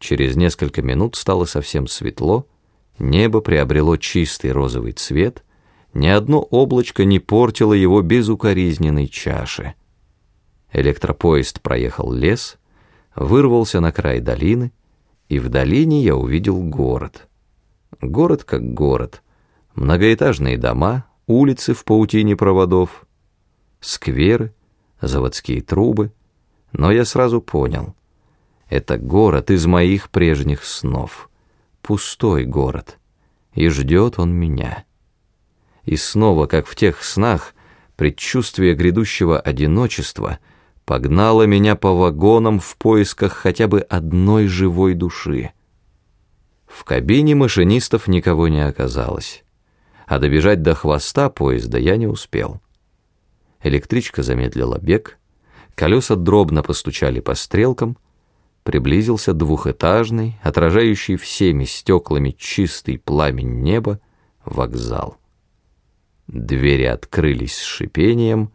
Через несколько минут стало совсем светло, небо приобрело чистый розовый цвет, ни одно облачко не портило его безукоризненной чаши. Электропоезд проехал лес, вырвался на край долины, и в долине я увидел город. Город как город. Многоэтажные дома, улицы в паутине проводов, скверы, заводские трубы. Но я сразу понял. Это город из моих прежних снов. Пустой город. И ждет он меня. И снова, как в тех снах, предчувствие грядущего одиночества — погнала меня по вагонам в поисках хотя бы одной живой души. В кабине машинистов никого не оказалось, а добежать до хвоста поезда я не успел. Электричка замедлила бег, колеса дробно постучали по стрелкам, приблизился двухэтажный, отражающий всеми стеклами чистый пламень неба, вокзал. Двери открылись с шипением,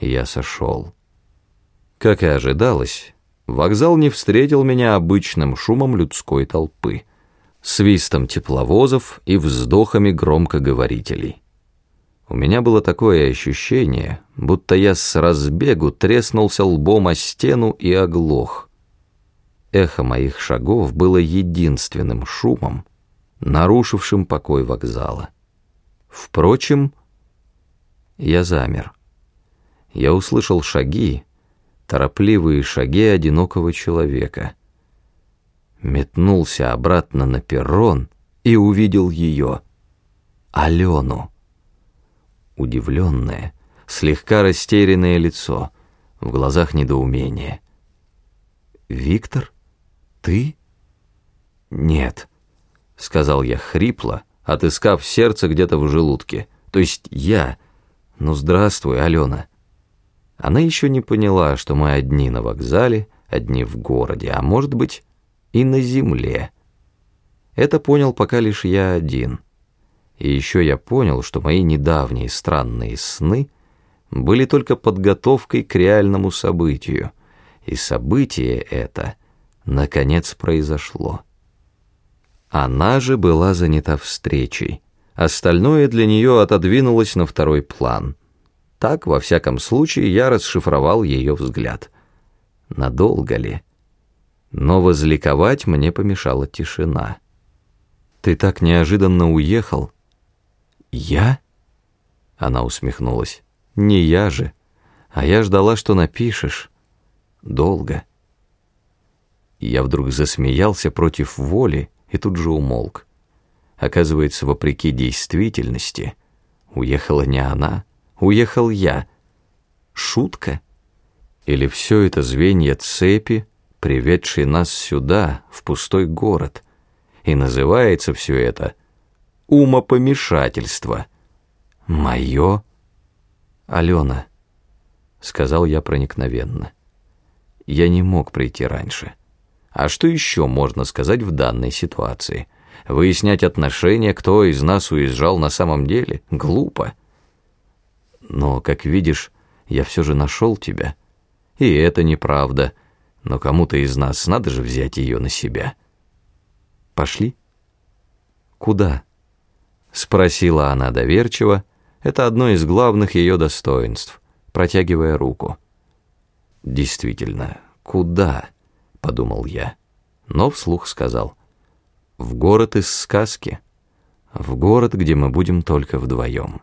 и я сошел. Как и ожидалось, вокзал не встретил меня обычным шумом людской толпы, свистом тепловозов и вздохами громкоговорителей. У меня было такое ощущение, будто я с разбегу треснулся лбом о стену и оглох. Эхо моих шагов было единственным шумом, нарушившим покой вокзала. Впрочем, я замер. Я услышал шаги, торопливые шаги одинокого человека. Метнулся обратно на перрон и увидел ее, Алену. Удивленное, слегка растерянное лицо, в глазах недоумение. «Виктор? Ты?» «Нет», — сказал я хрипло, отыскав сердце где-то в желудке. «То есть я. Ну, здравствуй, Алена». Она еще не поняла, что мы одни на вокзале, одни в городе, а может быть и на земле. Это понял пока лишь я один. И еще я понял, что мои недавние странные сны были только подготовкой к реальному событию, и событие это, наконец, произошло. Она же была занята встречей. Остальное для нее отодвинулось на второй план — так, во всяком случае, я расшифровал ее взгляд. Надолго ли? Но возликовать мне помешала тишина. «Ты так неожиданно уехал». «Я?» Она усмехнулась. «Не я же. А я ждала, что напишешь. Долго». Я вдруг засмеялся против воли и тут же умолк. Оказывается, вопреки действительности, уехала не она, уехал я. Шутка? Или все это звенья цепи, приведшие нас сюда, в пустой город, и называется все это умопомешательство? Мое? Алена, сказал я проникновенно. Я не мог прийти раньше. А что еще можно сказать в данной ситуации? Выяснять отношения, кто из нас уезжал на самом деле, глупо. Но, как видишь, я все же нашел тебя. И это неправда, но кому-то из нас надо же взять ее на себя. Пошли? Куда? Спросила она доверчиво. Это одно из главных ее достоинств, протягивая руку. Действительно, куда? Подумал я, но вслух сказал. В город из сказки. В город, где мы будем только вдвоем.